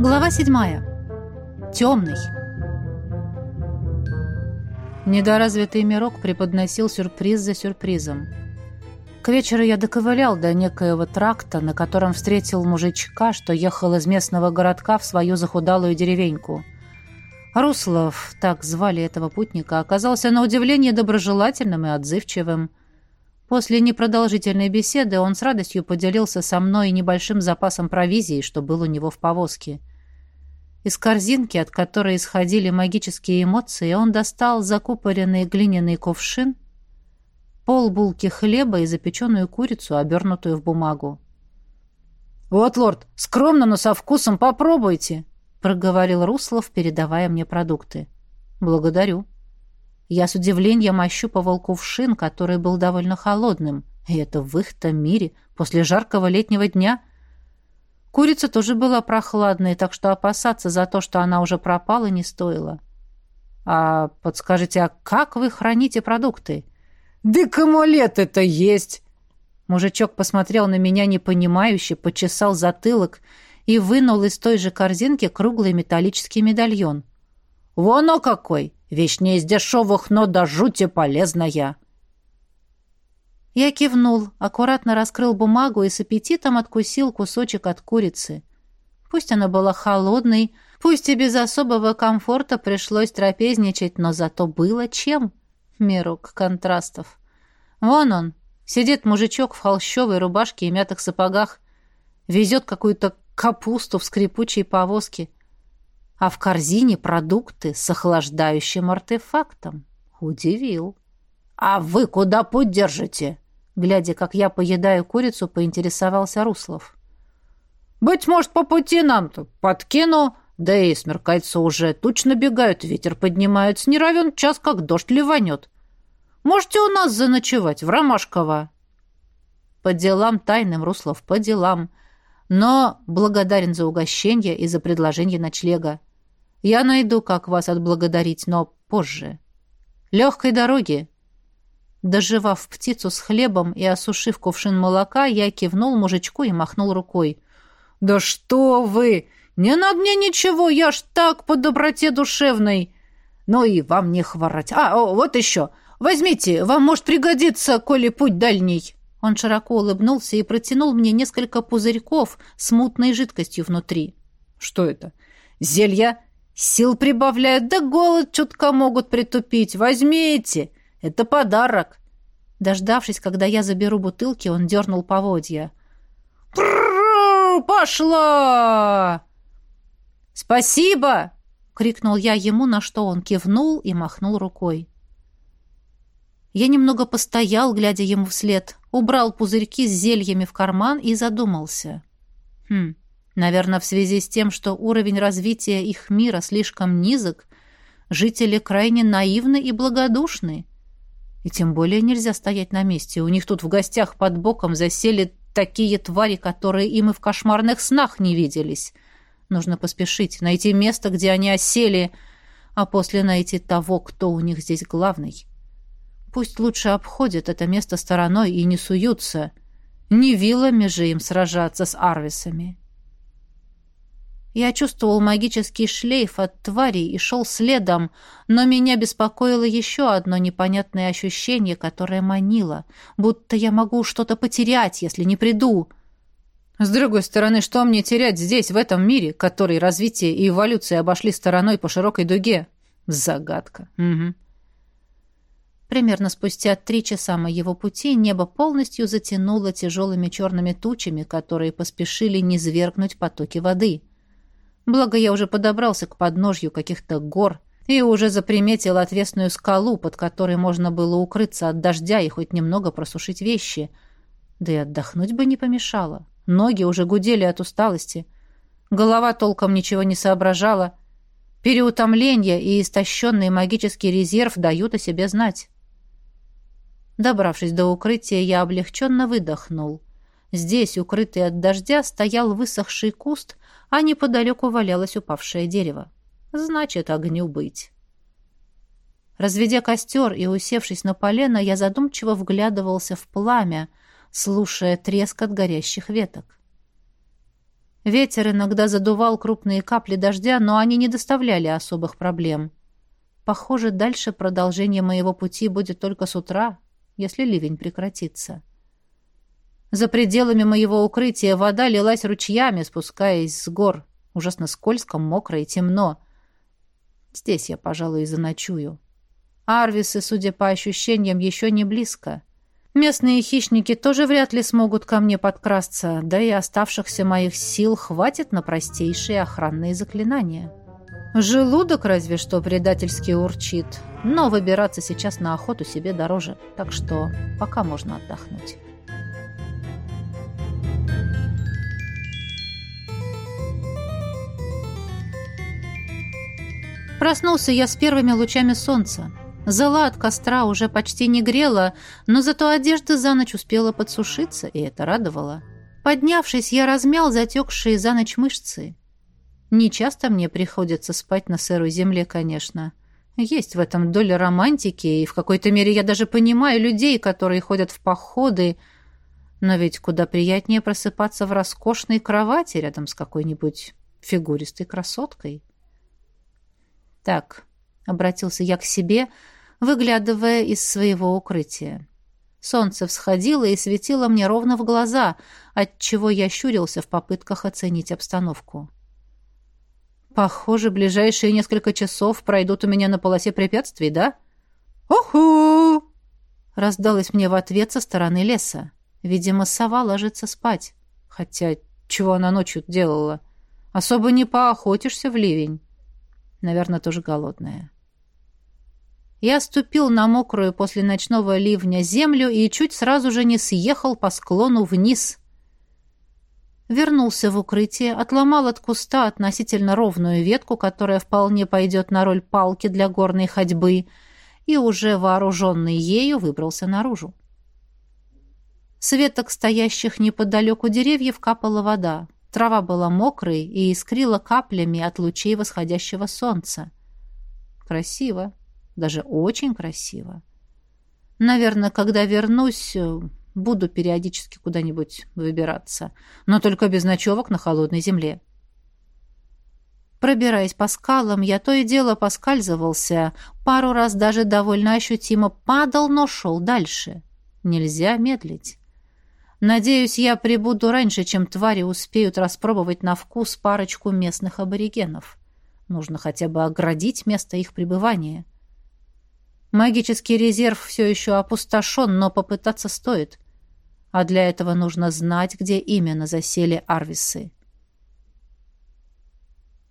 Глава седьмая. Темный. Недоразвитый мирок преподносил сюрприз за сюрпризом. К вечеру я доковылял до некоего тракта, на котором встретил мужичка, что ехал из местного городка в свою захудалую деревеньку. Руслов, так звали этого путника, оказался на удивление доброжелательным и отзывчивым. После непродолжительной беседы он с радостью поделился со мной небольшим запасом провизии, что был у него в повозке. Из корзинки, от которой исходили магические эмоции, он достал закупоренный глиняный ковшин, полбулки хлеба и запеченную курицу, обернутую в бумагу. «Вот, лорд, скромно, но со вкусом попробуйте», — проговорил Руслов, передавая мне продукты. «Благодарю». Я с удивлением ощупывал кувшин, который был довольно холодным. И это в их-то мире, после жаркого летнего дня. Курица тоже была прохладной, так что опасаться за то, что она уже пропала, не стоило. «А подскажите, а как вы храните продукты?» «Да кому лет это есть!» Мужичок посмотрел на меня непонимающе, почесал затылок и вынул из той же корзинки круглый металлический медальон. «Вон о какой! Вещь не из дешевых, но до жути полезная. Я кивнул, аккуратно раскрыл бумагу и с аппетитом откусил кусочек от курицы. Пусть она была холодной, пусть и без особого комфорта пришлось трапезничать, но зато было чем. Мирок контрастов. Вон он, сидит мужичок в холщовой рубашке и мятых сапогах, везет какую-то капусту в скрипучей повозке — а в корзине продукты с охлаждающим артефактом. Удивил. «А вы куда путь держите?» Глядя, как я поедаю курицу, поинтересовался Руслов. «Быть может, по пути нам-то подкину, да и смеркается уже, туч набегают, ветер поднимается, не равен час, как дождь ливанет. Можете у нас заночевать, в Ромашково?» «По делам тайным, Руслов, по делам. Но благодарен за угощение и за предложение ночлега. Я найду, как вас отблагодарить, но позже. Легкой дороги!» Доживав птицу с хлебом и осушив кувшин молока, я кивнул мужичку и махнул рукой. «Да что вы! Не надо мне ничего, я ж так по доброте душевной! Ну и вам не хворать. А, о, вот еще! Возьмите, вам может пригодиться, коли путь дальний!» Он широко улыбнулся и протянул мне несколько пузырьков с мутной жидкостью внутри. «Что это? Зелья Сил прибавляют, да голод чутка могут притупить. Возьмите, это подарок. Дождавшись, когда я заберу бутылки, он дернул поводья. «Пошла!» «Спасибо!» — крикнул я ему, на что он кивнул и махнул рукой. Я немного постоял, глядя ему вслед, убрал пузырьки с зельями в карман и задумался. Хм, Наверное, в связи с тем, что уровень развития их мира слишком низок, жители крайне наивны и благодушны. И тем более нельзя стоять на месте. У них тут в гостях под боком засели такие твари, которые им и в кошмарных снах не виделись. Нужно поспешить, найти место, где они осели, а после найти того, кто у них здесь главный. Пусть лучше обходят это место стороной и не суются. Не вилами же им сражаться с арвисами. Я чувствовал магический шлейф от тварей и шел следом, но меня беспокоило еще одно непонятное ощущение, которое манило, будто я могу что-то потерять, если не приду. С другой стороны, что мне терять здесь, в этом мире, который развитие и эволюция обошли стороной по широкой дуге? Загадка. Угу. Примерно спустя три часа моего пути небо полностью затянуло тяжелыми черными тучами, которые поспешили низвергнуть потоки воды. Благо я уже подобрался к подножью каких-то гор и уже заприметил отвесную скалу, под которой можно было укрыться от дождя и хоть немного просушить вещи. Да и отдохнуть бы не помешало. Ноги уже гудели от усталости. Голова толком ничего не соображала. Переутомление и истощенный магический резерв дают о себе знать. Добравшись до укрытия, я облегченно выдохнул. Здесь, укрытый от дождя, стоял высохший куст, а неподалеку валялось упавшее дерево. Значит, огню быть. Разведя костер и усевшись на полено, я задумчиво вглядывался в пламя, слушая треск от горящих веток. Ветер иногда задувал крупные капли дождя, но они не доставляли особых проблем. Похоже, дальше продолжение моего пути будет только с утра, если ливень прекратится. За пределами моего укрытия вода лилась ручьями, спускаясь с гор. Ужасно скользко, мокро и темно. Здесь я, пожалуй, и заночую. Арвисы, судя по ощущениям, еще не близко. Местные хищники тоже вряд ли смогут ко мне подкрасться, да и оставшихся моих сил хватит на простейшие охранные заклинания. Желудок разве что предательски урчит, но выбираться сейчас на охоту себе дороже, так что пока можно отдохнуть. Проснулся я с первыми лучами солнца. Зола от костра уже почти не грела, но зато одежда за ночь успела подсушиться, и это радовало. Поднявшись, я размял затекшие за ночь мышцы. Не часто мне приходится спать на сырой земле, конечно. Есть в этом доля романтики, и в какой-то мере я даже понимаю людей, которые ходят в походы, но ведь куда приятнее просыпаться в роскошной кровати рядом с какой-нибудь фигуристой красоткой. Так, обратился я к себе, выглядывая из своего укрытия. Солнце всходило и светило мне ровно в глаза, отчего я щурился в попытках оценить обстановку. Похоже, ближайшие несколько часов пройдут у меня на полосе препятствий, да? «Уху!» — раздалось мне в ответ со стороны леса. Видимо, сова ложится спать. Хотя, чего она ночью делала? Особо не поохотишься в ливень. Наверное, тоже голодная. Я ступил на мокрую после ночного ливня землю и чуть сразу же не съехал по склону вниз. Вернулся в укрытие, отломал от куста относительно ровную ветку, которая вполне пойдет на роль палки для горной ходьбы, и уже вооруженный ею выбрался наружу. С веток, стоящих неподалеку деревьев, капала вода. Трава была мокрой и искрила каплями от лучей восходящего солнца. Красиво даже очень красиво. Наверное, когда вернусь, э, буду периодически куда-нибудь выбираться, но только без ночевок на холодной земле. Пробираясь по скалам, я то и дело поскальзывался, пару раз даже довольно ощутимо падал, но шел дальше. Нельзя медлить. Надеюсь, я прибуду раньше, чем твари успеют распробовать на вкус парочку местных аборигенов. Нужно хотя бы оградить место их пребывания. — Магический резерв все еще опустошен, но попытаться стоит. А для этого нужно знать, где именно засели арвисы.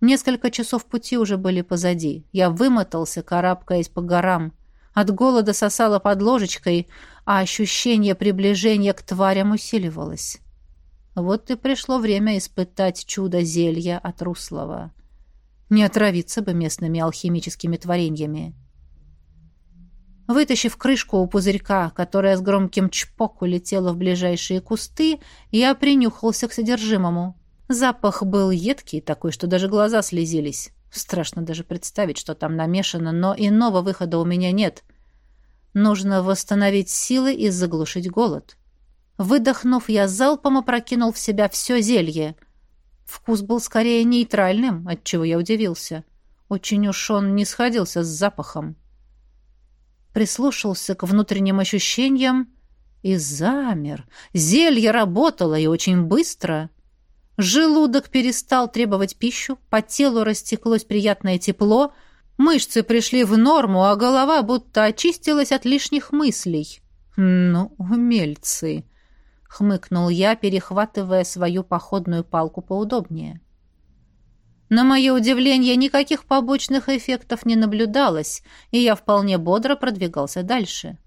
Несколько часов пути уже были позади. Я вымотался, карабкаясь по горам. От голода сосало под ложечкой, а ощущение приближения к тварям усиливалось. Вот и пришло время испытать чудо зелья от Руслова. Не отравиться бы местными алхимическими творениями. Вытащив крышку у пузырька, которая с громким чпок улетела в ближайшие кусты, я принюхался к содержимому. Запах был едкий, такой, что даже глаза слезились. Страшно даже представить, что там намешано, но иного выхода у меня нет. Нужно восстановить силы и заглушить голод. Выдохнув, я залпом опрокинул в себя все зелье. Вкус был скорее нейтральным, отчего я удивился. Очень уж он не сходился с запахом прислушался к внутренним ощущениям и замер. Зелье работало и очень быстро. Желудок перестал требовать пищу, по телу растеклось приятное тепло, мышцы пришли в норму, а голова будто очистилась от лишних мыслей. «Ну, умельцы!» — хмыкнул я, перехватывая свою походную палку поудобнее. На мое удивление, никаких побочных эффектов не наблюдалось, и я вполне бодро продвигался дальше.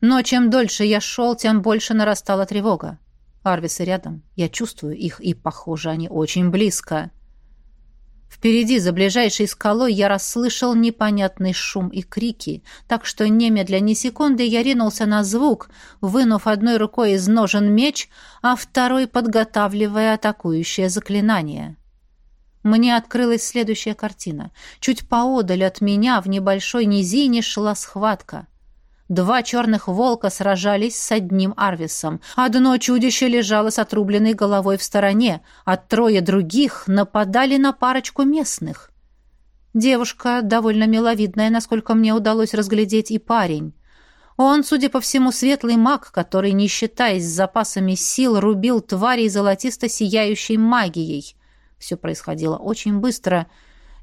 Но чем дольше я шел, тем больше нарастала тревога. Арвисы рядом. Я чувствую их, и, похоже, они очень близко. Впереди, за ближайшей скалой, я расслышал непонятный шум и крики, так что немедля ни секунды я ринулся на звук, вынув одной рукой из ножен меч, а второй подготавливая атакующее заклинание. Мне открылась следующая картина. Чуть поодаль от меня в небольшой низине шла схватка. Два черных волка сражались с одним Арвисом. Одно чудище лежало с отрубленной головой в стороне, а трое других нападали на парочку местных. Девушка, довольно миловидная, насколько мне удалось разглядеть, и парень. Он, судя по всему, светлый маг, который, не считаясь с запасами сил, рубил тварей золотисто сияющей магией. Все происходило очень быстро,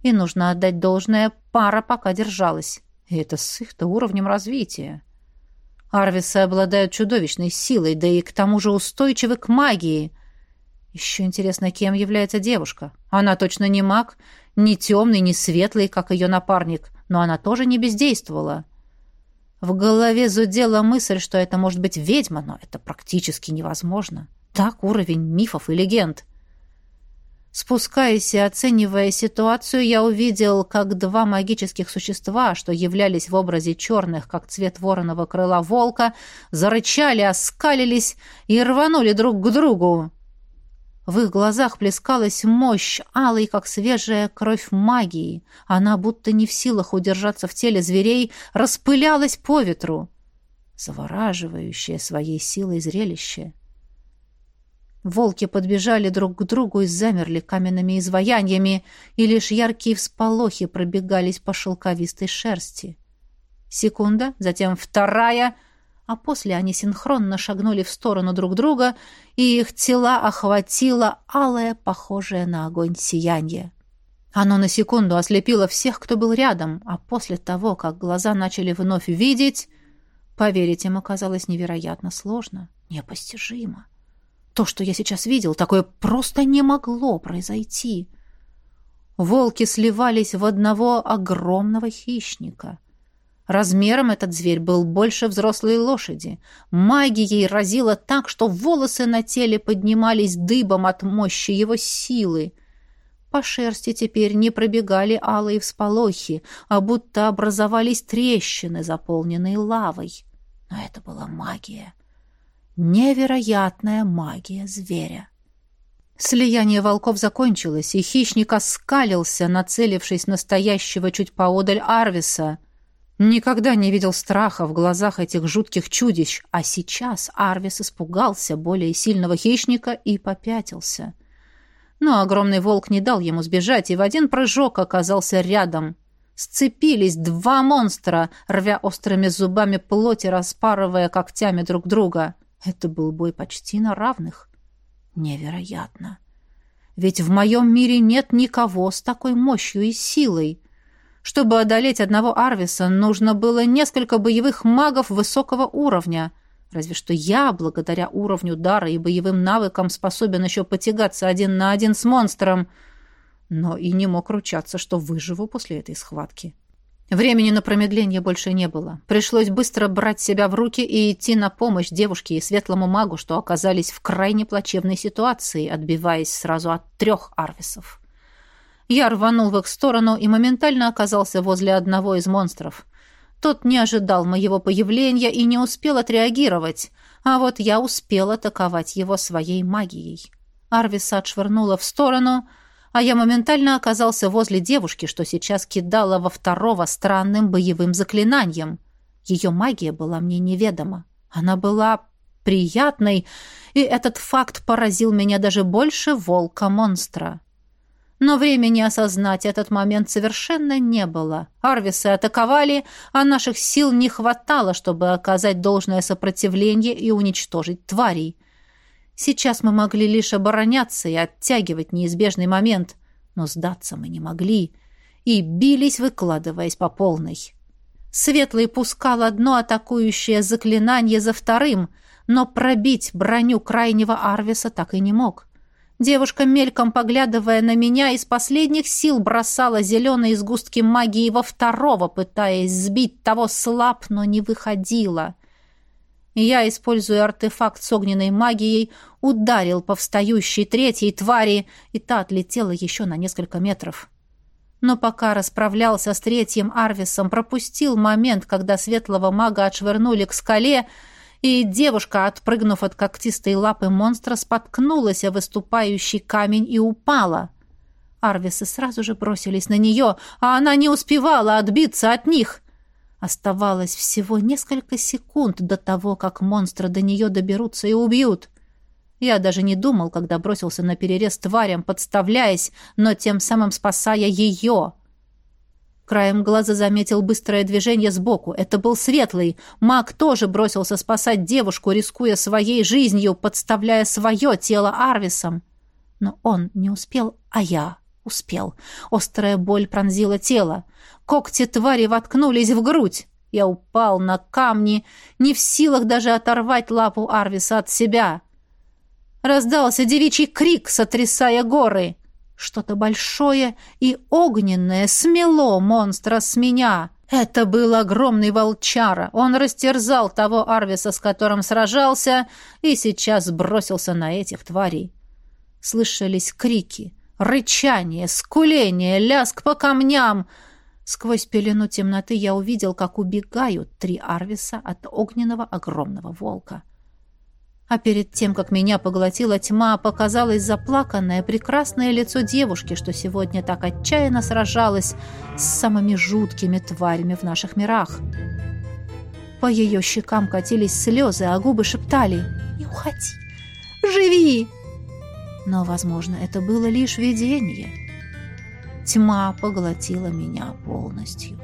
и, нужно отдать должное, пара пока держалась. И это с их-то уровнем развития. Арвисы обладают чудовищной силой, да и к тому же устойчивы к магии. Еще интересно, кем является девушка. Она точно не маг, не темный, не светлый, как ее напарник, но она тоже не бездействовала. В голове зудела мысль, что это может быть ведьма, но это практически невозможно. Так уровень мифов и легенд. Спускаясь и оценивая ситуацию, я увидел, как два магических существа, что являлись в образе черных, как цвет вороного крыла волка, зарычали, оскалились и рванули друг к другу. В их глазах плескалась мощь, алой, как свежая кровь магии. Она, будто не в силах удержаться в теле зверей, распылялась по ветру. Завораживающее своей силой зрелище — Волки подбежали друг к другу и замерли каменными изваяниями, и лишь яркие всполохи пробегались по шелковистой шерсти. Секунда, затем вторая, а после они синхронно шагнули в сторону друг друга, и их тела охватило алое, похожее на огонь сияние. Оно на секунду ослепило всех, кто был рядом, а после того, как глаза начали вновь видеть, поверить им оказалось невероятно сложно, непостижимо. То, что я сейчас видел, такое просто не могло произойти. Волки сливались в одного огромного хищника. Размером этот зверь был больше взрослой лошади. Магией разило так, что волосы на теле поднимались дыбом от мощи его силы. По шерсти теперь не пробегали алые всполохи, а будто образовались трещины, заполненные лавой. Но это была магия. Невероятная магия зверя. Слияние волков закончилось, и хищник оскалился, нацелившись на стоящего чуть поодаль Арвиса. Никогда не видел страха в глазах этих жутких чудищ, а сейчас Арвис испугался более сильного хищника и попятился. Но огромный волк не дал ему сбежать, и в один прыжок оказался рядом. Сцепились два монстра, рвя острыми зубами плоти, распарывая когтями друг друга — это был бой почти на равных. Невероятно. Ведь в моем мире нет никого с такой мощью и силой. Чтобы одолеть одного Арвиса, нужно было несколько боевых магов высокого уровня. Разве что я, благодаря уровню дара и боевым навыкам, способен еще потягаться один на один с монстром. Но и не мог ручаться, что выживу после этой схватки. Времени на промедление больше не было. Пришлось быстро брать себя в руки и идти на помощь девушке и светлому магу, что оказались в крайне плачевной ситуации, отбиваясь сразу от трех арвисов. Я рванул в их сторону и моментально оказался возле одного из монстров. Тот не ожидал моего появления и не успел отреагировать, а вот я успел атаковать его своей магией. Арвиса отшвырнула в сторону — а я моментально оказался возле девушки, что сейчас кидала во второго странным боевым заклинанием. Ее магия была мне неведома. Она была приятной, и этот факт поразил меня даже больше волка-монстра. Но времени осознать этот момент совершенно не было. Арвисы атаковали, а наших сил не хватало, чтобы оказать должное сопротивление и уничтожить тварей. Сейчас мы могли лишь обороняться и оттягивать неизбежный момент, но сдаться мы не могли и бились, выкладываясь по полной. Светлый пускал одно атакующее заклинание за вторым, но пробить броню крайнего Арвиса так и не мог. Девушка, мельком поглядывая на меня, из последних сил бросала зеленые сгустки магии во второго, пытаясь сбить того слаб, но не выходила. Я, используя артефакт с огненной магией, ударил по встающей третьей твари, и та отлетела еще на несколько метров. Но пока расправлялся с третьим Арвисом, пропустил момент, когда светлого мага отшвырнули к скале, и девушка, отпрыгнув от когтистой лапы монстра, споткнулась о выступающий камень и упала. Арвисы сразу же бросились на нее, а она не успевала отбиться от них — Оставалось всего несколько секунд до того, как монстры до нее доберутся и убьют. Я даже не думал, когда бросился на перерез тварям, подставляясь, но тем самым спасая ее. Краем глаза заметил быстрое движение сбоку. Это был Светлый. Маг тоже бросился спасать девушку, рискуя своей жизнью, подставляя свое тело Арвисом. Но он не успел, а я успел. Острая боль пронзила тело. Когти твари воткнулись в грудь. Я упал на камни, не в силах даже оторвать лапу Арвиса от себя. Раздался девичий крик, сотрясая горы. Что-то большое и огненное смело монстра с меня. Это был огромный волчара. Он растерзал того Арвиса, с которым сражался, и сейчас бросился на этих тварей. Слышались крики, рычание, скуление, ляск по камням. Сквозь пелену темноты я увидел, как убегают три Арвиса от огненного огромного волка. — а перед тем, как меня поглотила тьма, показалось заплаканное, прекрасное лицо девушки, что сегодня так отчаянно сражалась с самыми жуткими тварями в наших мирах. По ее щекам катились слезы, а губы шептали «Не уходи! Живи!» Но, возможно, это было лишь видение. Тьма поглотила меня полностью.